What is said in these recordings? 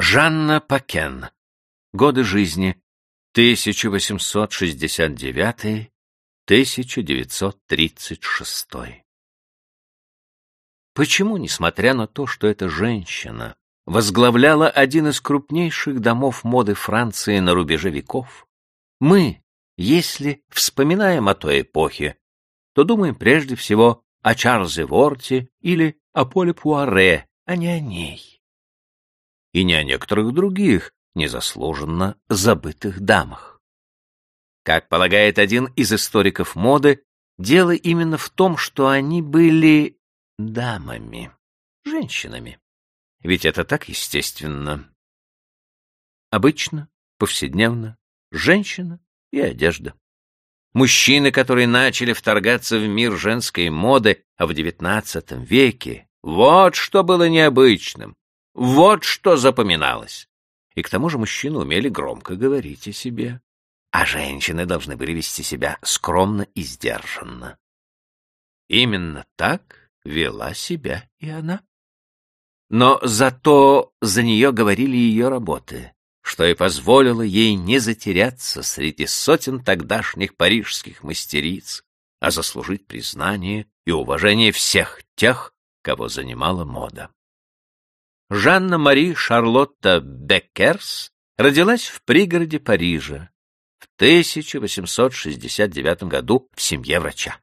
Жанна Пакен. Годы жизни 1869-1936. Почему, несмотря на то, что эта женщина возглавляла один из крупнейших домов моды Франции на рубеже веков, мы, если вспоминаем о той эпохе, то думаем прежде всего о Чарльзе Ворте или о Поле Пуаре, а не о ней и не о некоторых других, незаслуженно забытых дамах. Как полагает один из историков моды, дело именно в том, что они были дамами, женщинами. Ведь это так естественно. Обычно, повседневно, женщина и одежда. Мужчины, которые начали вторгаться в мир женской моды а в XIX веке, вот что было необычным, вот что запоминалось. И к тому же мужчины умели громко говорить о себе, а женщины должны были вести себя скромно и сдержанно. Именно так вела себя и она. Но зато за нее говорили ее работы, что и позволило ей не затеряться среди сотен тогдашних парижских мастериц, а заслужить признание и уважение всех тех, кого занимала мода. Жанна-Мари Шарлотта Беккерс родилась в пригороде Парижа в 1869 году в семье врача.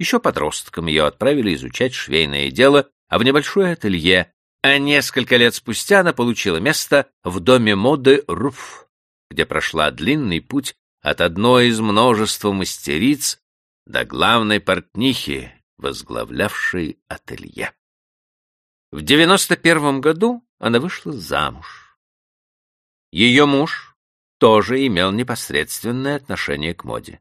Еще подростком ее отправили изучать швейное дело, а в небольшое ателье, а несколько лет спустя она получила место в доме моды Руф, где прошла длинный путь от одной из множества мастериц до главной портнихи, возглавлявшей ателье. В 91 году она вышла замуж. Ее муж тоже имел непосредственное отношение к моде.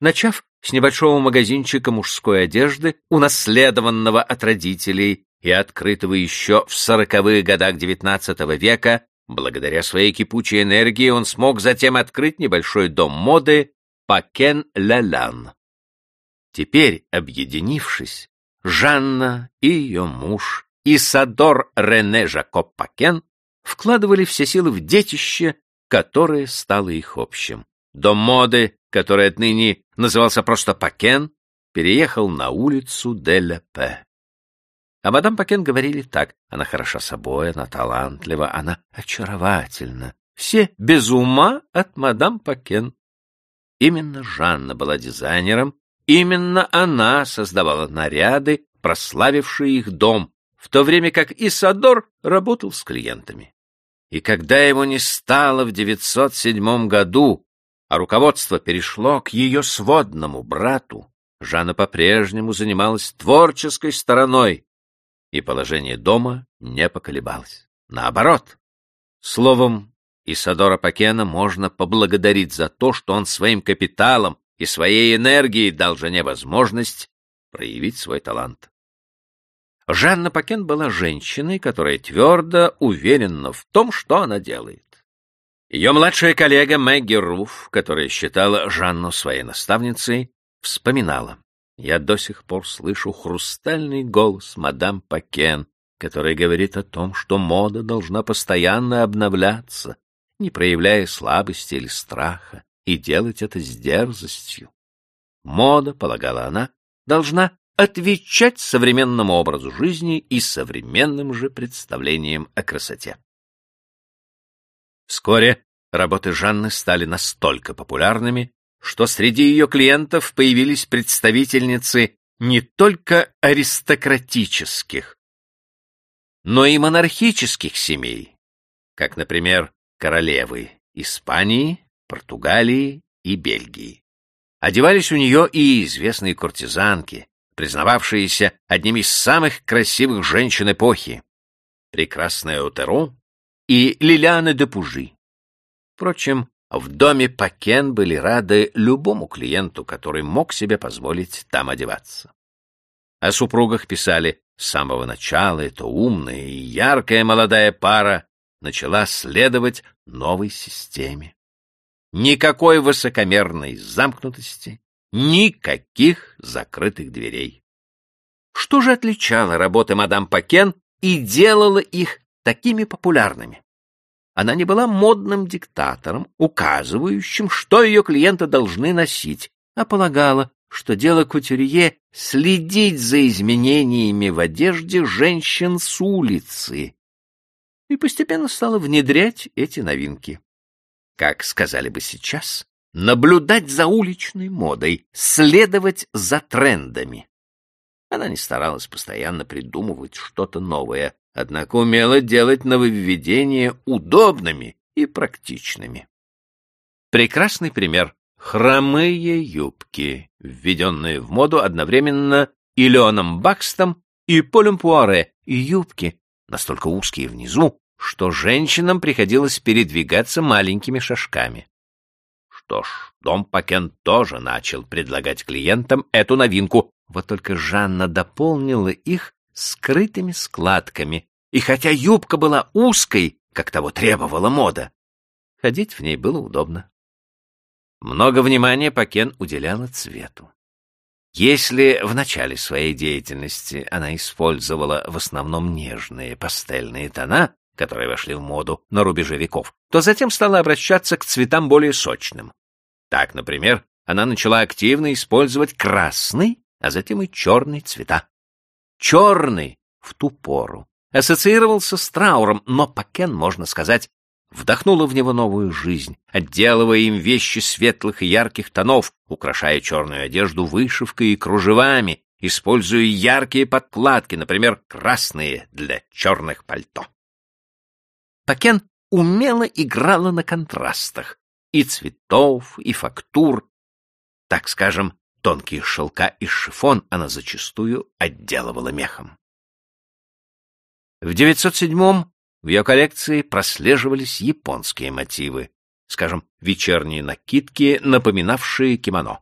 Начав с небольшого магазинчика мужской одежды, унаследованного от родителей и открытого еще в сороковых годах XIX века, благодаря своей кипучей энергии он смог затем открыть небольшой дом моды Пакен Лалан. Теперь, объединившись, Жанна и ее муж и Садор Рене Жакоб Пакен вкладывали все силы в детище, которое стало их общим. Дом моды, который отныне назывался просто Пакен, переехал на улицу Деля П. А мадам Пакен говорили так. Она хороша собой, она талантлива, она очаровательна. Все без ума от мадам Пакен. Именно Жанна была дизайнером, именно она создавала наряды, прославившие их дом, в то время как Исадор работал с клиентами. И когда его не стало в 907 году, а руководство перешло к ее сводному брату, Жанна по-прежнему занималась творческой стороной, и положение дома не поколебалось. Наоборот. Словом, Исадора Пакена можно поблагодарить за то, что он своим капиталом и своей энергией дал жене возможность проявить свой талант. Жанна Пакен была женщиной, которая твердо уверена в том, что она делает. Ее младшая коллега Мэгги Руф, которая считала Жанну своей наставницей, вспоминала. «Я до сих пор слышу хрустальный голос мадам Пакен, который говорит о том, что мода должна постоянно обновляться, не проявляя слабости или страха, и делать это с дерзостью. Мода, полагала она, должна отвечать современному образу жизни и современным же представлениям о красоте. Вскоре работы Жанны стали настолько популярными, что среди ее клиентов появились представительницы не только аристократических, но и монархических семей, как, например, королевы Испании, Португалии и Бельгии. Одевались у нее и известные куртизанки, признававшиеся одними из самых красивых женщин эпохи, прекрасная Отеро и Лилиана де Пужи. Впрочем, в доме Пакен были рады любому клиенту, который мог себе позволить там одеваться. О супругах писали с самого начала, эта умная и яркая молодая пара начала следовать новой системе. Никакой высокомерной замкнутости, Никаких закрытых дверей. Что же отличало работы мадам Пакен и делало их такими популярными? она не была модным диктатором, указывающим, что ее клиенты должны носить, а полагала, что дело кутюрье — следить за изменениями в одежде женщин с улицы, и постепенно стала внедрять эти новинки. Как сказали бы сейчас, наблюдать за уличной модой, следовать за трендами. Она не старалась постоянно придумывать что-то новое, однако умела делать нововведения удобными и практичными. Прекрасный пример — хромые юбки, введенные в моду одновременно и Леоном Бакстом, и Полем Пуаре, и юбки, настолько узкие внизу, что женщинам приходилось передвигаться маленькими шажками. Что ж, Дом Пакен тоже начал предлагать клиентам эту новинку, вот только Жанна дополнила их скрытыми складками, и хотя юбка была узкой, как того требовала мода, ходить в ней было удобно. Много внимания Пакен уделяла цвету. Если в начале своей деятельности она использовала в основном нежные пастельные тона, которые вошли в моду на рубеже веков, то затем стала обращаться к цветам более сочным. Так, например, она начала активно использовать красный, а затем и черный цвета. Черный в ту пору ассоциировался с трауром, но Пакен, можно сказать, вдохнула в него новую жизнь, отделывая им вещи светлых и ярких тонов, украшая черную одежду вышивкой и кружевами, используя яркие подкладки, например, красные для черных пальто. Пакен умело играла на контрастах и цветов, и фактур. Так скажем, тонкие шелка и шифон она зачастую отделывала мехом. В 907-м в ее коллекции прослеживались японские мотивы, скажем, вечерние накидки, напоминавшие кимоно.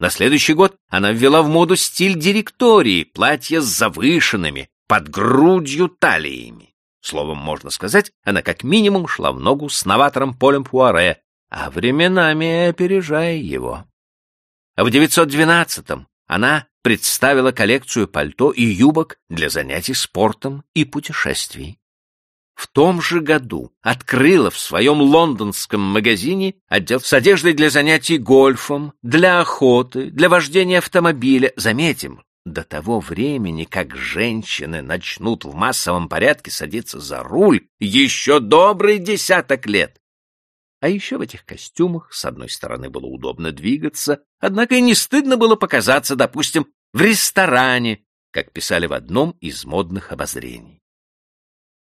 На следующий год она ввела в моду стиль директории, платья с завышенными, под грудью талиями. Словом, можно сказать, она как минимум шла в ногу с новатором Полем Пуаре, а временами опережая его. В 912-м она представила коллекцию пальто и юбок для занятий спортом и путешествий. В том же году открыла в своем лондонском магазине отдел с одеждой для занятий гольфом, для охоты, для вождения автомобиля. Заметим, до того времени, как женщины начнут в массовом порядке садиться за руль, еще добрый десяток лет. А еще в этих костюмах, с одной стороны, было удобно двигаться, однако и не стыдно было показаться, допустим, в ресторане, как писали в одном из модных обозрений.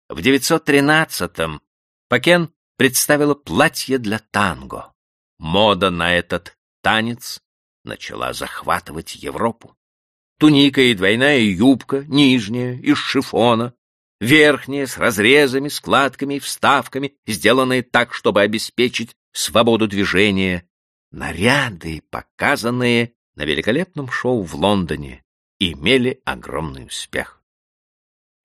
В 913-м Пакен представила платье для танго. Мода на этот танец начала захватывать Европу. Туника и двойная юбка, нижняя, из шифона, верхняя, с разрезами, складками и вставками, сделанные так, чтобы обеспечить свободу движения. Наряды, показанные на великолепном шоу в Лондоне, имели огромный успех.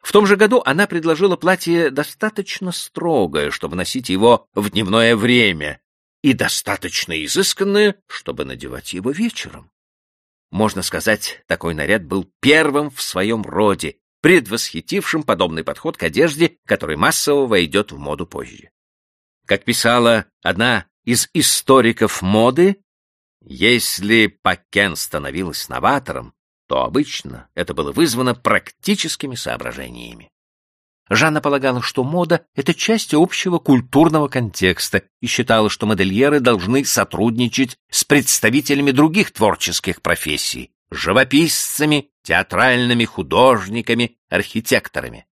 В том же году она предложила платье достаточно строгое, чтобы носить его в дневное время, и достаточно изысканное, чтобы надевать его вечером. Можно сказать, такой наряд был первым в своем роде, предвосхитившим подобный подход к одежде, который массово войдет в моду позже. Как писала одна из историков моды, если Пакен становилась новатором, то обычно это было вызвано практическими соображениями. Жанна полагала, что мода — это часть общего культурного контекста и считала, что модельеры должны сотрудничать с представителями других творческих профессий — живописцами, театральными художниками, архитекторами.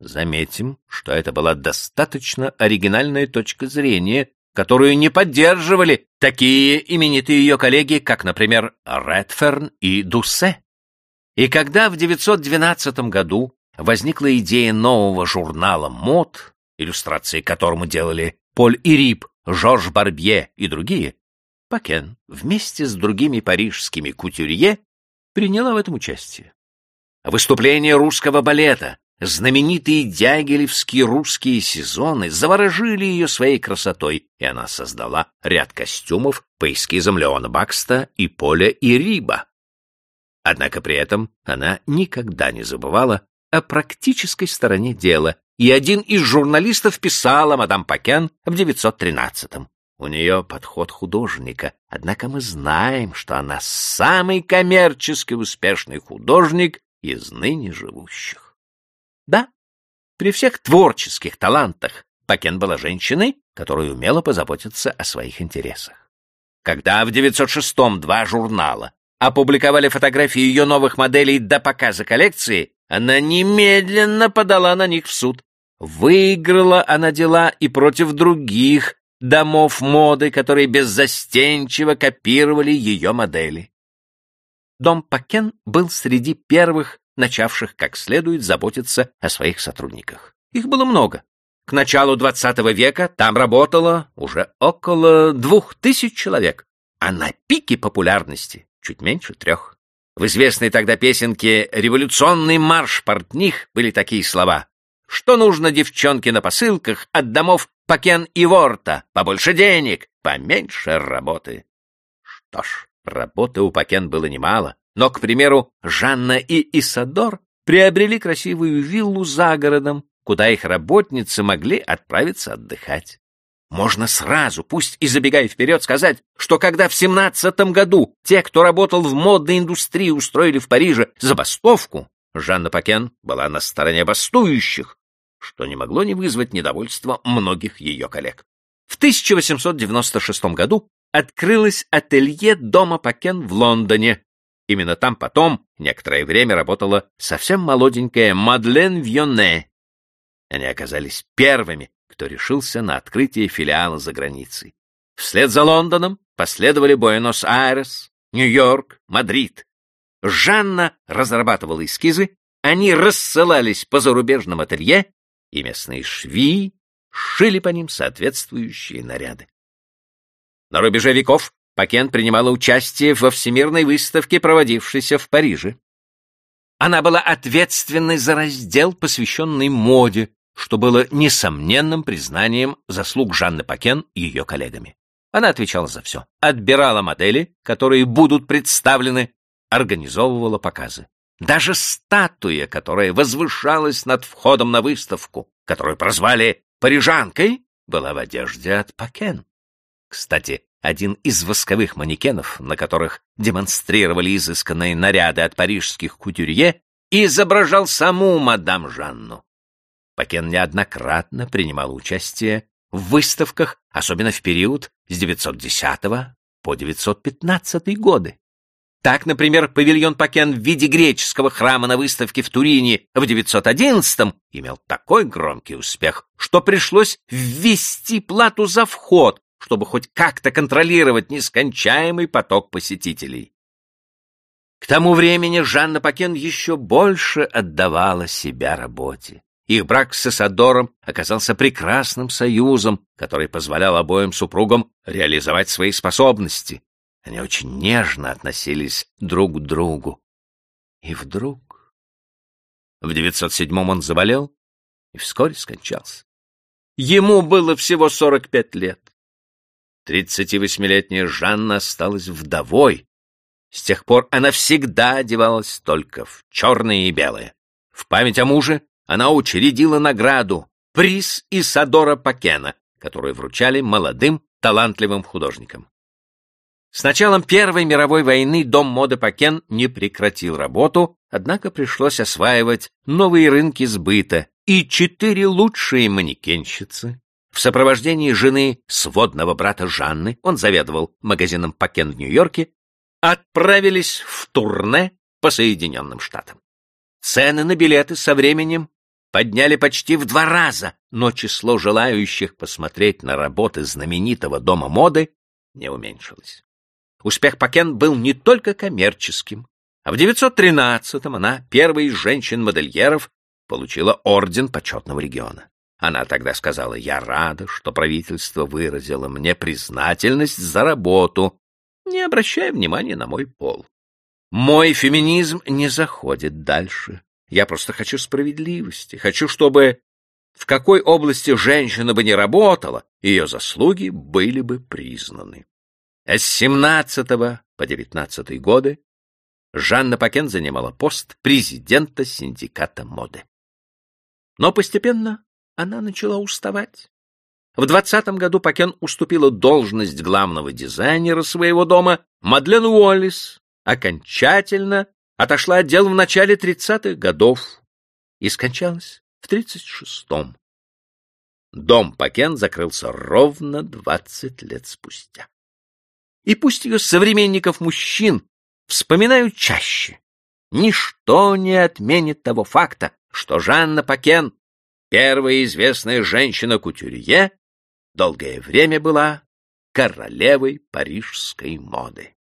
Заметим, что это была достаточно оригинальная точка зрения, которую не поддерживали такие именитые ее коллеги, как, например, Редферн и Дуссе. И когда в 912 году возникла идея нового журнала «Мод», иллюстрации которому делали Поль Ирип, Жорж Барбье и другие, Пакен вместе с другими парижскими кутюрье приняла в этом участие. Выступление русского балета, Знаменитые дягилевские русские сезоны заворожили ее своей красотой, и она создала ряд костюмов по эскизам Леона Бакста и Поля и Риба. Однако при этом она никогда не забывала о практической стороне дела и один из журналистов писал о мадам Пакен в 913-м. У нее подход художника, однако мы знаем, что она самый коммерчески успешный художник из ныне живущих. Да, при всех творческих талантах Пакен была женщиной, которая умела позаботиться о своих интересах. Когда в 906-м два журнала опубликовали фотографии ее новых моделей до показа коллекции, она немедленно подала на них в суд. Выиграла она дела и против других домов моды, которые беззастенчиво копировали ее модели. Дом Пакен был среди первых, начавших как следует заботиться о своих сотрудниках. Их было много. К началу XX века там работало уже около двух тысяч человек, а на пике популярности чуть меньше трех. В известной тогда песенке «Революционный марш портних» были такие слова. «Что нужно девчонке на посылках от домов Пакен и Ворта? Побольше денег, поменьше работы». Что ж, работы у Пакен было немало, но, к примеру, Жанна и Исадор приобрели красивую виллу за городом, куда их работницы могли отправиться отдыхать. Можно сразу, пусть и забегая вперед, сказать, что когда в семнадцатом году те, кто работал в модной индустрии, устроили в Париже забастовку, Жанна Пакен была на стороне бастующих, что не могло не вызвать недовольства многих ее коллег. В 1896 году открылось ателье дома Пакен в Лондоне. Именно там потом некоторое время работала совсем молоденькая Мадлен Вьоне. Они оказались первыми, кто решился на открытие филиала за границей. Вслед за Лондоном последовали Буэнос-Айрес, Нью-Йорк, Мадрид. Жанна разрабатывала эскизы, они рассылались по зарубежным ателье, и местные швеи шили по ним соответствующие наряды. На рубеже веков Пакен принимала участие во всемирной выставке, проводившейся в Париже. Она была ответственной за раздел, посвященный моде, что было несомненным признанием заслуг Жанны Пакен и ее коллегами. Она отвечала за все. Отбирала модели, которые будут представлены, организовывала показы. Даже статуя, которая возвышалась над входом на выставку, которую прозвали «парижанкой», была в одежде от Пакен. Кстати, один из восковых манекенов, на которых демонстрировали изысканные наряды от парижских кутюрье, изображал саму мадам Жанну. Пакен неоднократно принимал участие в выставках, особенно в период с 910 по 915 годы. Так, например, павильон Пакен в виде греческого храма на выставке в Турине в 911 имел такой громкий успех, что пришлось ввести плату за вход, чтобы хоть как-то контролировать нескончаемый поток посетителей. К тому времени Жанна Пакен еще больше отдавала себя работе. Их брак с Исадором оказался прекрасным союзом, который позволял обоим супругам реализовать свои способности. Они очень нежно относились друг к другу. И вдруг... В 907-м он заболел и вскоре скончался. Ему было всего 45 лет. 38-летняя Жанна осталась вдовой. С тех пор она всегда одевалась только в черное и белое. В память о муже она учредила награду «Приз Исадора Пакена», которую вручали молодым талантливым художникам. С началом Первой мировой войны дом моды Пакен не прекратил работу, однако пришлось осваивать новые рынки сбыта, и четыре лучшие манекенщицы в сопровождении жены сводного брата Жанны, он заведовал магазином Пакен в Нью-Йорке, отправились в турне по Соединенным Штатам. Цены на билеты со временем подняли почти в два раза, но число желающих посмотреть на работы знаменитого дома моды не уменьшилось. Успех Пакен был не только коммерческим, а в 913-м она, первой из женщин-модельеров, получила орден почетного региона. Она тогда сказала, я рада, что правительство выразило мне признательность за работу, не обращая внимания на мой пол. Мой феминизм не заходит дальше. Я просто хочу справедливости. Хочу, чтобы в какой области женщина бы не работала, ее заслуги были бы признаны. А с 17 по 19 годы Жанна Пакен занимала пост президента синдиката моды. Но постепенно она начала уставать. В двадцатом году Пакен уступила должность главного дизайнера своего дома Мадлен Уоллис, окончательно отошла от дел в начале тридцатых годов и скончалась в тридцать шестом. Дом Пакен закрылся ровно двадцать лет спустя. И пусть ее современников-мужчин вспоминают чаще, ничто не отменит того факта, что Жанна Пакен, первая известная женщина-кутюрье, долгое время была королевой парижской моды.